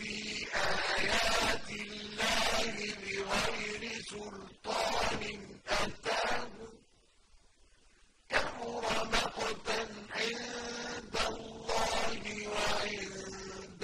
في آيات الله بغير سلطان أتاه. كبر مقتا عند الله وعند